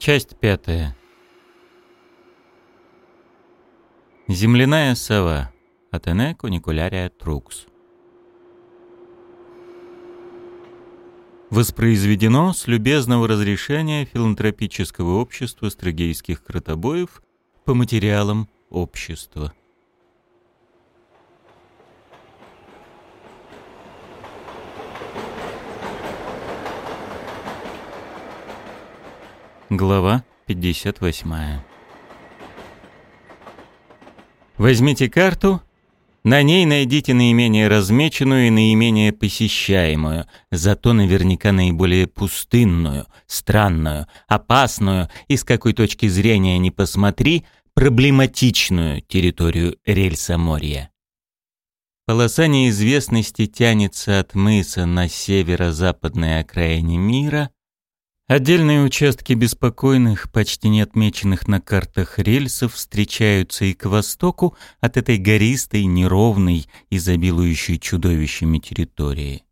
Часть пятая. Земляная сова. Атене куникулярия трукс. Воспроизведено с любезного разрешения филантропического общества строгейских кротобоев по материалам общества. Глава 58. Возьмите карту, на ней найдите наименее размеченную и наименее посещаемую, зато наверняка наиболее пустынную, странную, опасную и с какой точки зрения не посмотри, проблематичную территорию Рельса-Морья. Полоса неизвестности тянется от мыса на северо-западной окраине мира – Отдельные участки беспокойных, почти не отмеченных на картах рельсов встречаются и к востоку от этой гористой, неровной, изобилующей чудовищами территории.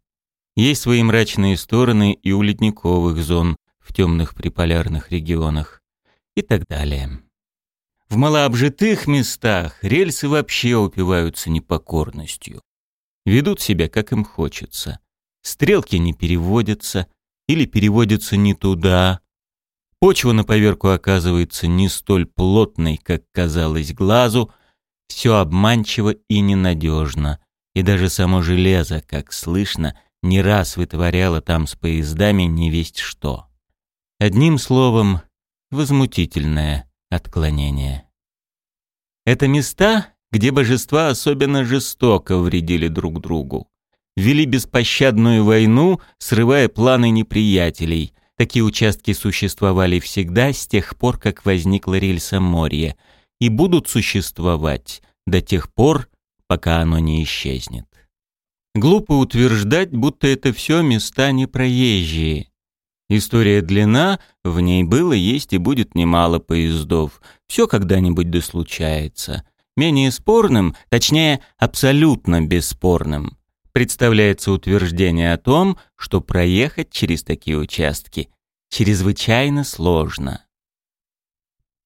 Есть свои мрачные стороны и у ледниковых зон в темных приполярных регионах и так далее. В малообжитых местах рельсы вообще упиваются непокорностью. Ведут себя, как им хочется. Стрелки не переводятся – или переводится не туда. Почва на поверку оказывается не столь плотной, как казалось глазу, все обманчиво и ненадежно, и даже само железо, как слышно, не раз вытворяло там с поездами не весть что. Одним словом, возмутительное отклонение. Это места, где божества особенно жестоко вредили друг другу вели беспощадную войну, срывая планы неприятелей. Такие участки существовали всегда с тех пор, как возникло рельсоморье, и будут существовать до тех пор, пока оно не исчезнет. Глупо утверждать, будто это все места непроезжие. История длина, в ней было, есть и будет немало поездов. Все когда-нибудь да случается. Менее спорным, точнее, абсолютно бесспорным, представляется утверждение о том, что проехать через такие участки чрезвычайно сложно.